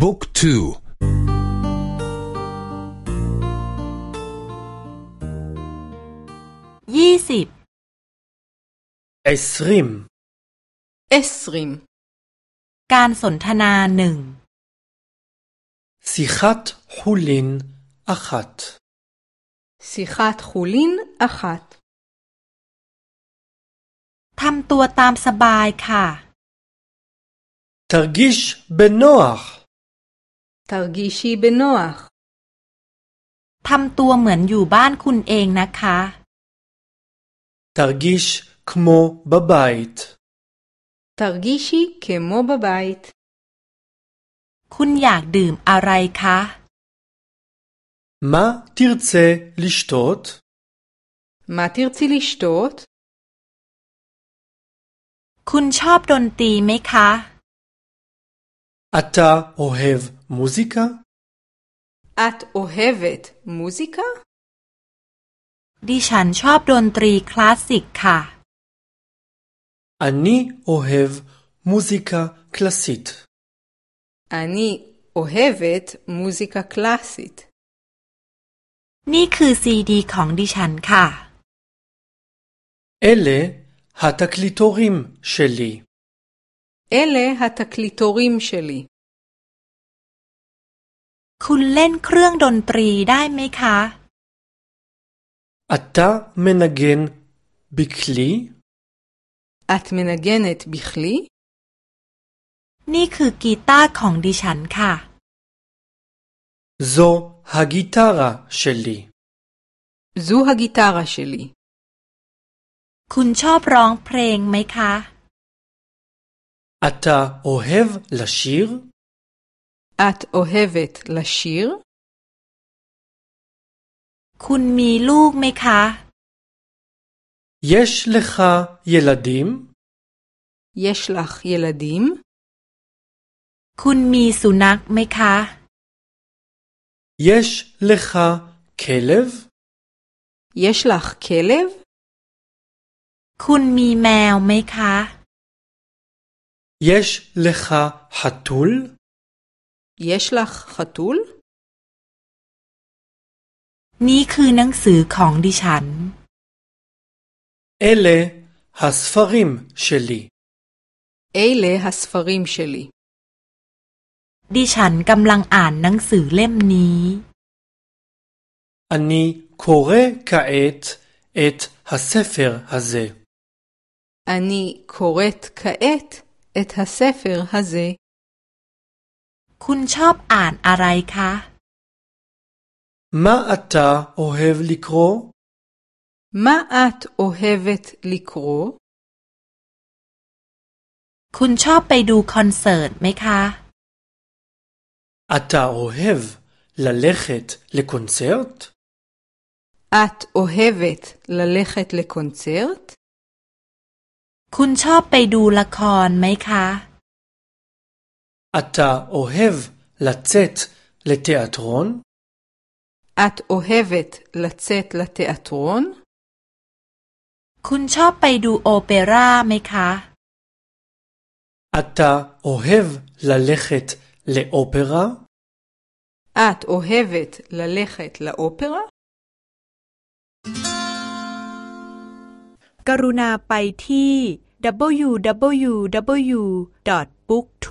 บุ๊กทูยี่สิบเอสริมเอสริมการสนทนาหนึ่งสิขัต ฮูลินอัคัตสิขัต ฮูลินอัคัตทำตัวตามสบายค่ะ תרגיש בנוח ทรกิชีเบนโอทำตัวเหมือนอยู่บ้านคุณเองนะคะทรกิชคโมบาบายต์ทรกิชีเคโมบาบคุณอยากดื่มอะไรคะมาทิร์เซลิชโตตมาทิร์ซิลิชโตตคุณชอบดนตรีไหมคะ Ata ohev מוזיקה? את אוהבת מוזיקה? ดิฉันชอบดนตรีคลาสสิกค่ะ אני אוהב מוזיקה קלאסית. אני אוהבת מוזיקה קלאסית. นี่คือซีดีของดิฉันค่ะ אלה התקליטורים שלי. אלה התקליטורים שלי. คุณเล่นเครื่องดนตรีได้ไหมคะ א ตาเมนเกนบิคลีอ ג ตเมนเกนี่คือกีตาร์ของดิฉันค่ะ זו הגיטרה שלי. זו הגיטרה ש ลีคุณชอบร้องเพลงไหมคะโอเฮฟลาช ש ร์ את אוהבת לשיר? คุณมีลูกไหมคะ יש לך ילדים? יש לך ילדים? คุณมีสุนัขไหมคะ יש לך כלב? יש לך כלב? คุณมีแมวไหมคะ יש לך חתול? יש לך חתול? นี่คือหนังสือของดิฉัน אלה הספרים שלי. אלה הספרים שלי. ดิฉันกำลังอ่านหนังสือเล่มนี้ אני קורא כעת את הספר הזה. אני קוראת כעת את הספר הזה. คุณชอบอ่านอะไรคะ มาอัตโอเฮฟลิโครมาอัตโอเฮเวตลิโครคุณชอบไปดูคอนเสิร์ตไหมคะ อัตโอเฮฟลาเลเิตเลคอนเสิร์ต อัตโอเฮเวตลาเลเิตเลคอนเสิร์ต คุณชอบไปดูละครไหมคะ אתה אוהב לצאת לתיאטרון? את אוהבת לצאת לתיאטרון? คุณชอบไปดูโอเปร่าไหมคะ אתה אוהב ללכת לאופרה? את אוהבת ללכת לאופרה? กรุณาไปที่ www.book2